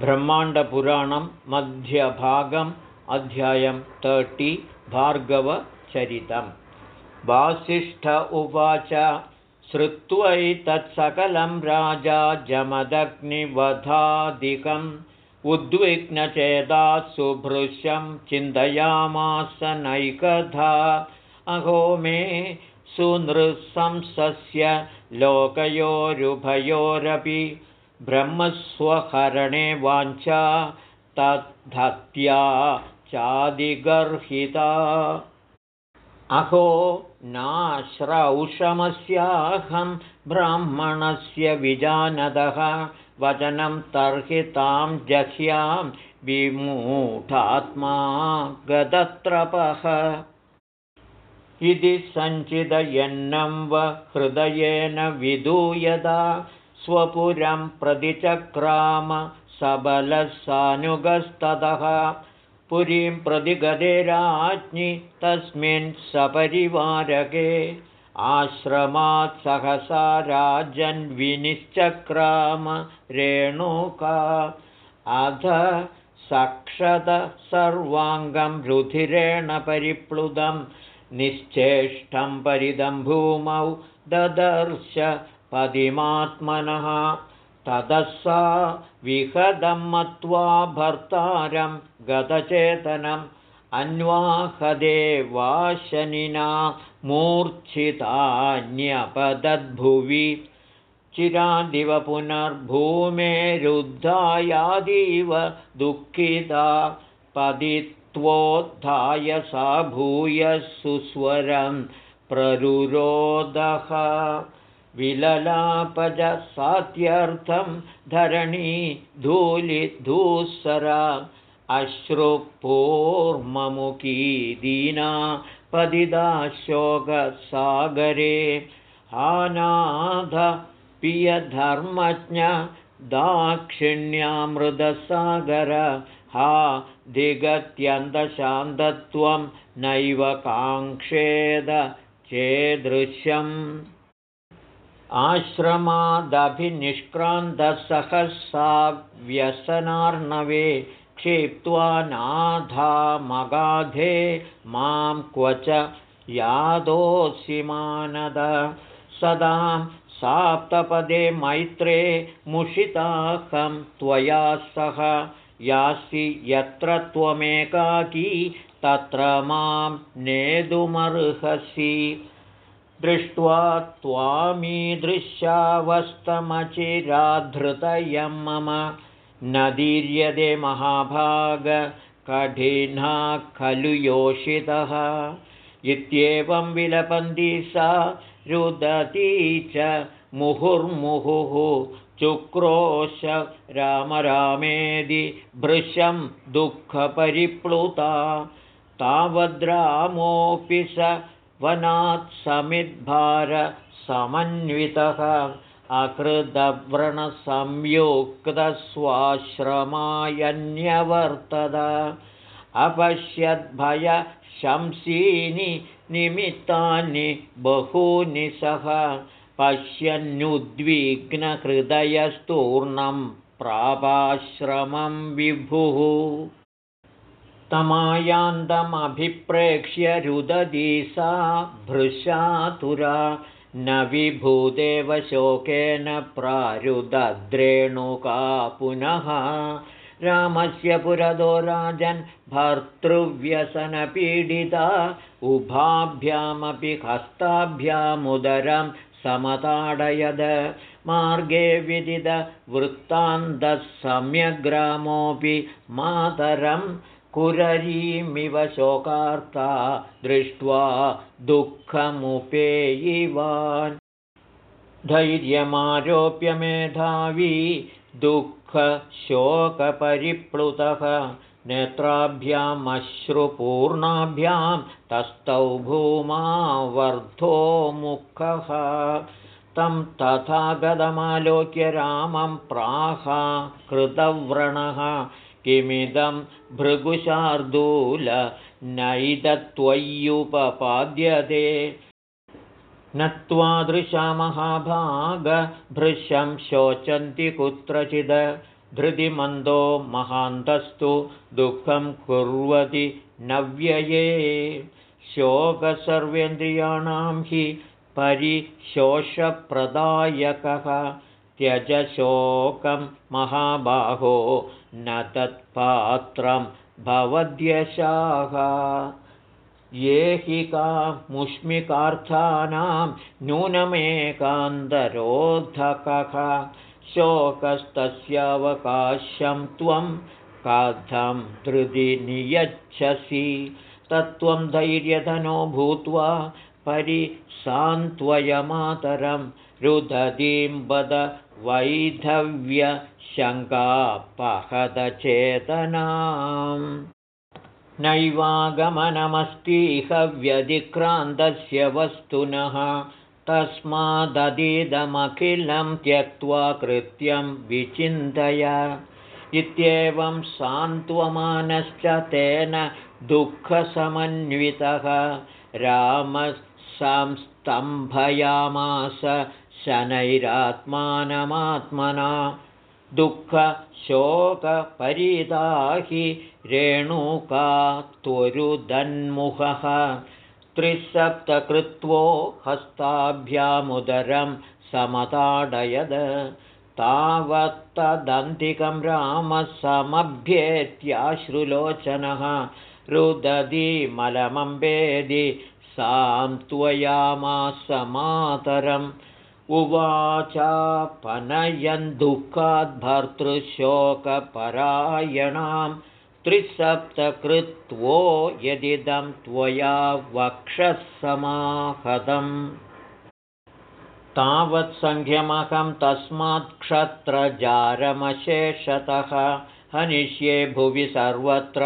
ब्रह्माण्डपुराणं मध्यभागम् अध्यायं तर्टि भार्गवचरितं वासिष्ठ उवाच श्रुत्वैतत्सकलं राजा जमदग्निवधादिकम् उद्विग्नचेदा सुभृशं चिन्तयामास नैकधा। अहो मे सुनृसंसस्य लोकयोरुभयोरपि ब्रह्मस्वहरणे वाञ्छा तद्धत्या चादिगर्हिता। अहो नाश्रौषमस्याहं ब्राह्मणस्य विजानदः वचनं तर्हि तां जह्यां विमूढात्मा गदत्रपः। इति सञ्चिदयन्नं व हृदयेन विदूयदा स्वपुरं प्रतिचक्राम सबलसानुगस्ततः। पुरीं प्रतिगते राज्ञि तस्मिन् सपरिवारके। आश्रमात् सहसा राजन्विनिश्चक्राम रेणुका। अध सक्षत सर्वाङ्गं रुधिरेण परिप्लुतं निश्चेष्टं परिदं भूमौ ददर्श पदिमात्मनः। ततः सा विहदं मत्वा भर्तारं गतचेतनम् अन्वाहदे वाशनिना मूर्च्छितान्यपदद्भुवि। चिरादिव पुनर्भूमेरुद्धायादीव दुःखिता। पदित्वोत्थाय सा भूयः सुस्वरं प्ररुरोदः विललापजसात्यर्थं धरणी धूलिधूसरा अश्रुपूर्ममुखी दीना पदिदा शोकसागरे पियधर्मज्ञ दाक्षिण्यामृतसागर हा दिगत्यन्तशान्तत्वं नैव काङ्क्षेद चेदृश्यम् आश्रमादभिनिष्क्रान्तसहसा व्यसनार्णवे क्षिप्त्वा नाधामगाधे मां क्व च यादोऽसि मानद। सदां साप्तपदे मैत्रे मुषिताहं त्वया सह। यासि यत्र त्वमेकाकी तत्र मां नेतुमर्हसि दृष्ट्वा त्वामीदृश्यावस्तमचिराधृतयं मम न दीर्यते महाभागकठिना खलु योषितः। इत्येवं विलपन्ती सा रुदती च मुहुर्मुहुः। चुक्रोश रामरामेदि भृशं दुःखपरिप्लुता। तावद्रामोऽपि स वनात् समिद्भारसमन्वितः अपश्यद्भयशंसीनि निमित्तानि बहूनि सह पश्यन्नुद्विग्नहृदयस्तूर्णं प्रापाश्रमं विभुः तमायान्तमभिप्रेक्ष्य रुदती सा भृशातुरा न विभूदेव शोकेन प्रारुदद्रेणुका पुनः रामस्य पुरदो राजन् भर्तृव्यसनपीडिता। उभाभ्यामपि हस्ताभ्यामुदरं समताडयद। मार्गे विदितवृत्तान्तः सम्यग्रामोऽपि मातरं कुररीमिव शोकार्ता दृष्ट्वा दुःखमुपेयिवान्। धैर्यमारोप्य मेधावी दुःखशोकपरिप्लुतः। नेत्राभ्यामश्रुपूर्णाभ्यां तस्थौ भूमावर्धो मुखः। तं तथा गदमालोक्य रामं प्राहा कृतव्रणः किमिदं भृगुशार्दूल नैदत्वय्युपपाद्यते न त्वादृशा महाभागभृशं शोचन्ति कुत्रचिद। धृतिमन्दो महान्तस्तु दुःखं कुर्वति नव्यये। शोकसर्वेन्द्रियाणां हि परिशोषप्रदायकः। त्यजशोकं महाबाहो न तत्पात्रं भवद्यशाः। ये हि कामुष्मिकार्थानां नूनमेकान्तरोधकः शोकस्तस्यावकाशं त्वं कथं धृति नियच्छसि। तत्त्वं धैर्यधनो भूत्वा परिसान्त्वयमातरं रुदतीं वद वैधव्यशङ्कापहदचेतनाम् नैवागमनमस्तीह व्यधिक्रान्तस्य वस्तुनः तस्मादधीदमखिलं त्यक्त्वा कृत्यं विचिन्तय। इत्येवं सान्त्वमानश्च तेन दुःखसमन्वितः। रामसंस्तम्भयामास शनैरात्मानमात्मना दुःखशोकपरिदाहि रेणुका त्वरुदन्मुखः त्रिसप्तकृत्वो हस्ताभ्यामुदरं समताडयद तावत्तदन्तिकं रामसमभ्येत्याश्रुलोचनः रुदधि मलमम्बेदि सां त्वयामासमातरम् उवाचापनयन् दुःखाद्भर्तृशोकपरायणां त्रिसप्तकृत्वो यदिदं त्वया वक्षः समाहतम् तावत्सङ्ख्यमहं तस्मात्क्षत्रजारमशेषतः हनिष्ये भुवि सर्वत्र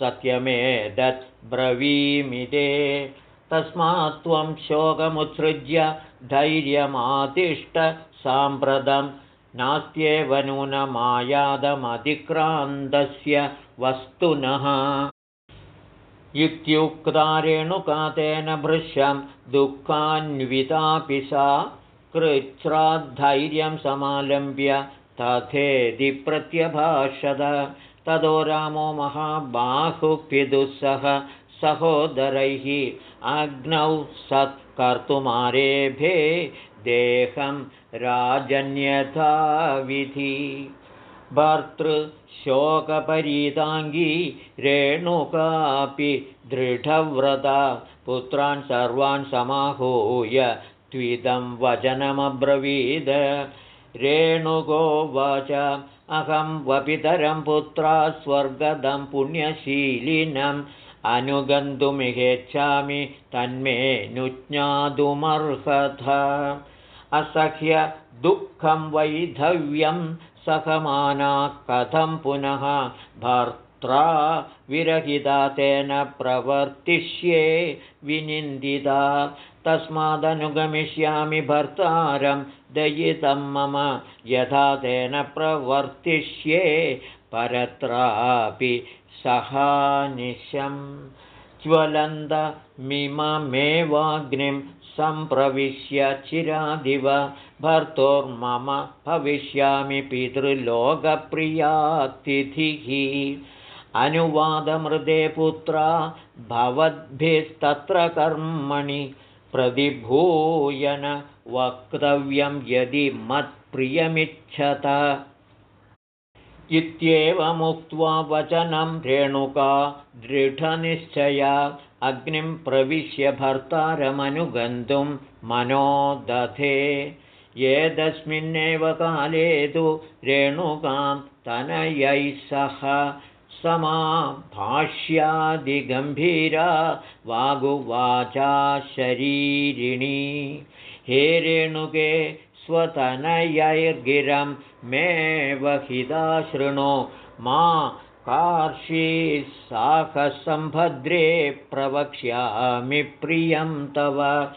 सत्यमेतत् ब्रवीमिदे तस्मात् त्वं शोकमुत्सृज्य धैर्यमातिष्ठ साम्प्रतं। नास्त्येव नूनमायादमतिक्रान्तस्य वस्तुनः। इत्युक्तारेणुकातेन भृश्यं दुःखान्वितापि सा कृच्छ्राद्धैर्यं समालम्ब्य तथेदि प्रत्यभाषद ततो रामो महाबाहुपिदुःसह सहोदरैः अग्नौ सत्कर्तुमारेभे देहं राजन्यथाविधि। भर्तृशोकपरीताङ्गी रेणुकापि दृढव्रता पुत्रान् सर्वान् समाहूय त्विदं वचनमब्रवीद। रेणुगोवाच अहं वपितरं पुत्रा स्वर्गदं पुण्यशीलिनम् अनुगन्तुमिहेच्छामि तन्मे नुज्ञातुमर्हथ असह्य दुःखं वैधव्यं सखमाना कथं पुनः भर्त्रा विरहिता तेन प्रवर्तिष्ये विनिन्दिता तस्मादनुगमिष्यामि भर्तारं दयितं मम यथा तेन प्रवर्तिष्ये परत्रापि सहानिशं ज्वलन्तमिममेवाग्निं सम्प्रविश्य चिरादिव भर्तुर्मम भविष्यामि पितृलोकप्रियातिथिः। अनुवादमृदे पुत्रा भवद्भिस्तत्र कर्मणि प्रतिभूयन वक्तव्यं यदि मत्प्रियमिच्छत इत्येवमुक्त्वा वचनं रेणुका दृढनिश्चया अग्निं प्रविश्य भर्तारमनुगन्तुं मनो दधे एतस्मिन्नेव काले तु रेणुकां तनयैः सह समाभाष्यादिगम्भीरा वागुवाचा शरीरिणी। हे रेणुके स्वतनयैर्गिरं मे वहिदाशृणो मा कार्षीसाहसम्भद्रे प्रवक्ष्यामि प्रियं तव।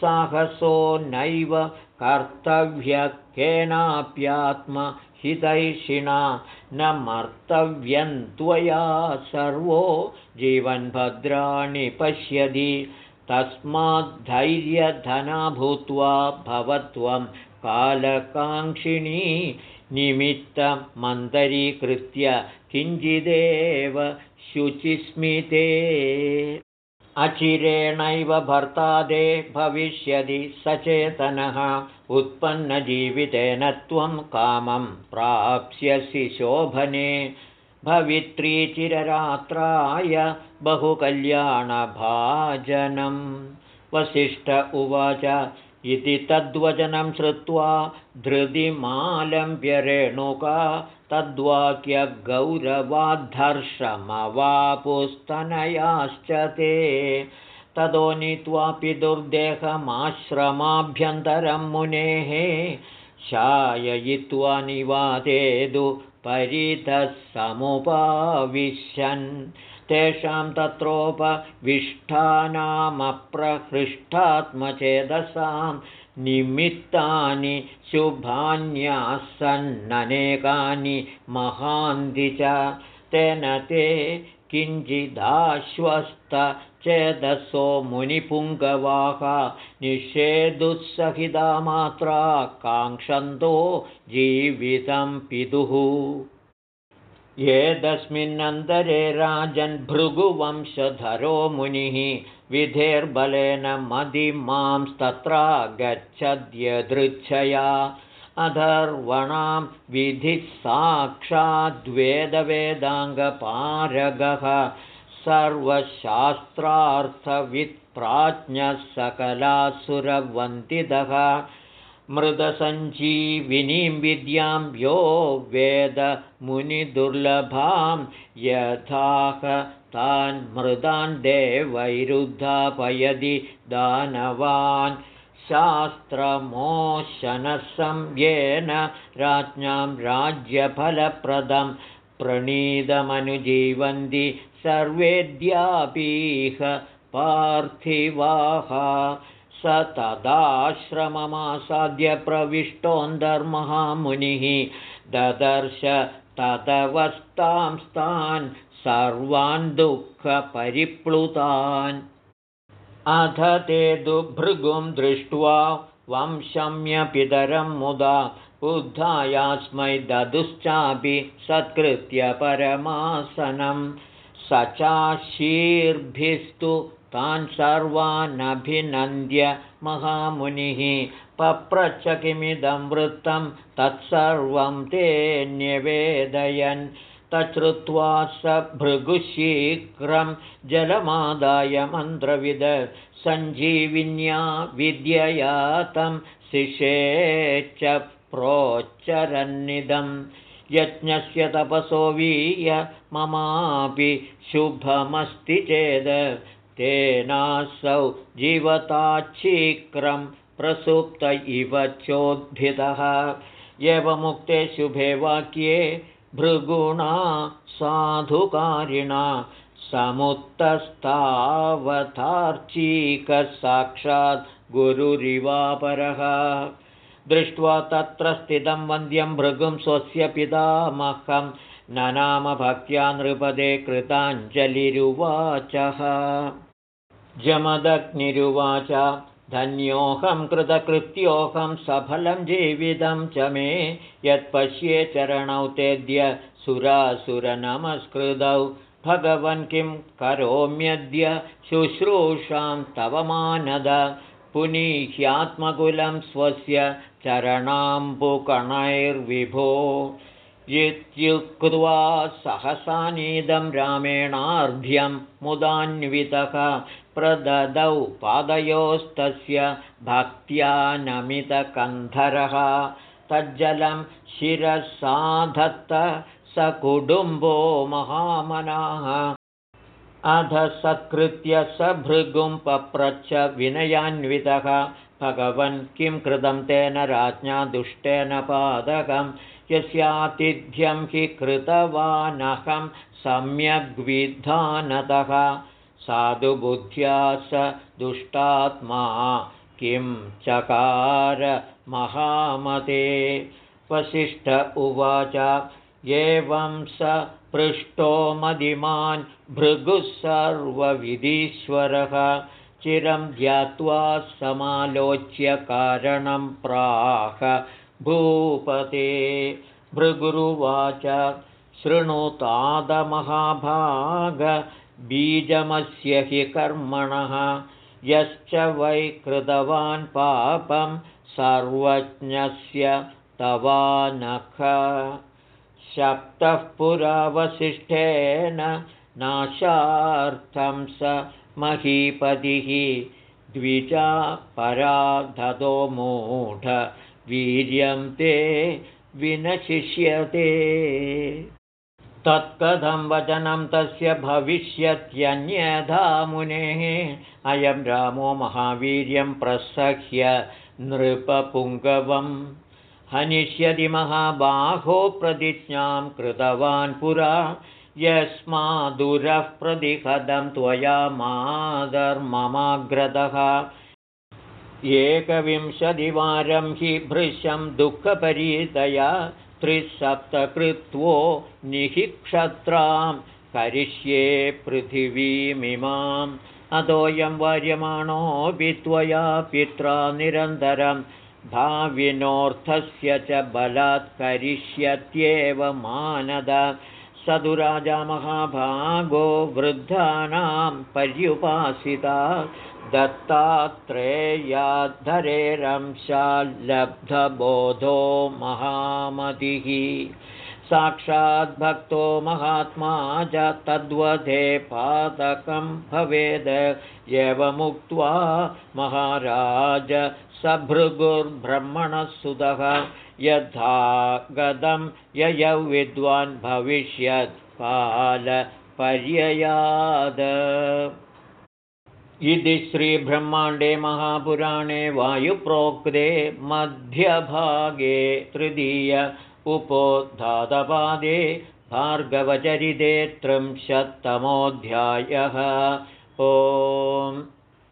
साहसो नैव कर्तव्यकेनाप्यात्महितैषिणा। न मर्तव्यं त्वया सर्वो जीवन्भद्राणि पश्यति। तस्माद्धैर्यधना भूत्वा भवत्वं कालकाङ्क्षिणी निमित्तमन्तरीकृत्य किञ्चिदेव शुचिस्मिते। अचिरेणैव भर्तादे भविष्यति सचेतनः उत्पन्नजीवितेन त्वं कामं प्राप्स्यसि शोभने। भवित्रीचिररात्राय बहुकल्याणभाजनं वसिष्ठ उवाच इति तद्वचनं श्रुत्वा धृतिमालम्ब्यरेणुका तद्वाक्यगौरवाद्धर्षमवापुस्तनयाश्च ते। ततो नीत्वापि दुर्देहमाश्रमाभ्यन्तरं मुनेः शाययित्वा निवादेदु परितः समुपाविशन् तेषां तत्रोपविष्टानामप्रहृष्टात्मचेदसां निमित्तानि शुभान्यासन्ननेकानि महान्ति च तेन ते किञ्चिदाश्वस्तचेदसो मुनिपुङ्गवाः निषेदुःसहितामात्रा काङ्क्षन्तो जीवितं पितुः एतस्मिन्नन्तरे भृगुवंशधरो मुनिः विधेर्बलेन मदिमांस्तत्रा गच्छद्यदृच्छया अधर्वणां विधिः साक्षाद्वेदवेदाङ्गपारगः। सर्वशास्त्रार्थवित्प्राज्ञः सकलासुरवन्दितः मृदसञ्जीविनीं विद्यां यो वेदमुनिदुर्लभां यथाह तान् मृदान् देवैरुद्धापयदि दानवान्। शास्त्रमोशनसंज्ञेन राज्ञां राज्यफलप्रदं प्रणीतमनुजीवन्ति सर्वेद्यापीह पार्थिवाः स तदाश्रममासाद्य प्रविष्टोऽन्तर्महामुनिः ददर्श तदवस्तांस्तान् सर्वान् दुःखपरिप्लुतान्। अथ ते दुभृगुं दृष्ट्वा वंशम्यपितरं मुदा उद्धायास्मै ददुश्चापि सत्कृत्य परमासनं स चाशीर्भिस्तु तान् सर्वानभिनन्द्य महामुनिः पप्रच्छ किमिदं वृत्तं तत्सर्वं ते न्यवेदयन् तच्छ्रुत्वा स भृगुशीघ्रं जलमादाय मन्त्रविद सञ्जीविन्या विद्यया तं शिषे च प्रोच्चरन्निदं। यज्ञस्य तपसो वीय ममापि शुभमस्ति चेद् तेनासौ जीवताच्छीघ्रं प्रसुप्त इव चोद्भिदः एवमुक्ते शुभे वाक्ये भृगुणा साधुकारिणा समुत्तस्तावतार्चीकसाक्षात् गुरुरिवापरः। दृष्ट्वा तत्र स्थितं वन्द्यं भृगुं स्वस्य पितामहं ननामभक्त्या नृपदे कृताञ्जलिरुवाचः जमदग्निरुवाच। धन्योऽहं कृतकृत्योऽहं सफलं जीवितं च मे। यत्पश्ये चरणौ तेद्य सुरासुरनमस्कृतौ। भगवन् किं करोम्यद्य शुश्रूषां तव मानद। पुनीह्यात्मकुलं स्वस्य चरणाम्बुकणैर्विभो इत्युक्त्वा सहसानीदं रामेणार्ध्यं मुदान्वितः प्रददौ पादयोस्तस्य भक्त्या नमितकन्धरः। तज्जलं शिरसाधत्त स कुटुम्बो महामनाः। अध सत्कृत्य स भृगुं पप्रच्छ विनयान्वितः भगवन् किं कृतं तेन राज्ञा दुष्टेन पादकं यस्यातिथ्यं हि कृतवानहं सम्यग्विधानतः। साधुबुद्ध्या स दुष्टात्मा किं चकार महामते। वसिष्ठ उवाच एवं स पृष्टो मदिमान् भृगुः सर्वविधीश्वरः चिरं ध्यात्वा समालोच्य कारणं प्राह। भूपते भृगुरुवाच शृणुतादमहाभागबीजमस्य हि कर्मणः। यश्च वै कृतवान् पापं सर्वज्ञस्य तवानख। शप्तः पुरावसिष्ठेन नाशार्थं स महीपतिः द्विजा पराधतो मूढ वीर्यं ते विनशिष्यते। तत्कथं वचनं तस्य भविष्यत्यन्यथा मुनेः अयं रामो महावीर्यं प्रसह्य नृपपुङ्गवम्। हनिष्यति महाबाहो प्रतिज्ञां कृतवान् पुरा यस्मादुरः प्रतिहदं त्वया मादर्ममाग्रतः एकविंशतिवारं हि भृशं दुःखपरीतया त्रिसप्तकृत्वो निःक्षत्रां करिष्ये पृथिवीमिमाम्। अतोऽयं वार्यमाणोऽपि त्वया पित्रा निरन्तरं भाविनोऽर्थस्य च बलात् करिष्यत्येव मानद सदुराजा महाभागो वृद्धानां पर्युपासिता दत्तात्रेयाद्धरेरंशाल्लब्धबोधो महामतिः साक्षाद्भक्तो महात्मा च तद्वधे पातकं भवेद्। एवमुक्त्वा महाराज सभृगुर्ब्रह्मणः सुतः यथा गतं ययौ विद्वान् भविष्यत् कालपर्ययाद इति श्रीब्रह्माण्डे महापुराणे वायुप्रोक्ते मध्यभागे तृतीय उपोद्धातपादे भार्गवचरिते त्रिंशत्तमोऽध्यायः ओम्